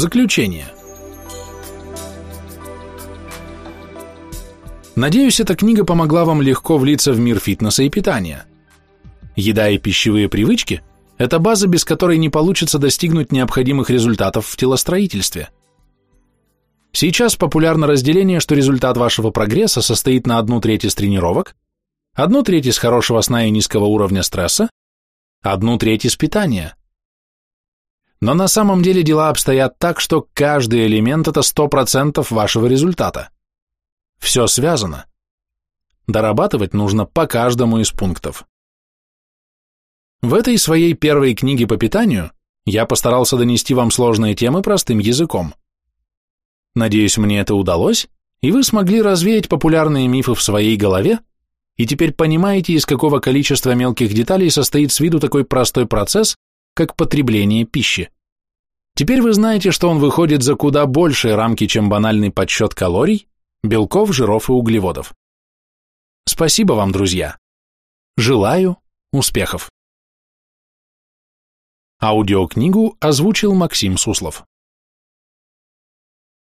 заключение. Надеюсь, эта книга помогла вам легко влиться в мир фитнеса и питания. Еда и пищевые привычки – это база, без которой не получится достигнуть необходимых результатов в телостроительстве. Сейчас популярно разделение, что результат вашего прогресса состоит на одну треть из тренировок, одну треть из хорошего сна и низкого уровня стресса, одну треть из питания. Но на самом деле дела обстоят так, что каждый элемент – это 100% вашего результата. Все связано. Дорабатывать нужно по каждому из пунктов. В этой своей первой книге по питанию я постарался донести вам сложные темы простым языком. Надеюсь, мне это удалось, и вы смогли развеять популярные мифы в своей голове, и теперь понимаете, из какого количества мелких деталей состоит с виду такой простой процесс, как потребление пищи. Теперь вы знаете, что он выходит за куда большие рамки, чем банальный подсчет калорий, белков, жиров и углеводов. Спасибо вам, друзья. Желаю успехов. Аудиокнигу озвучил Максим Суслов.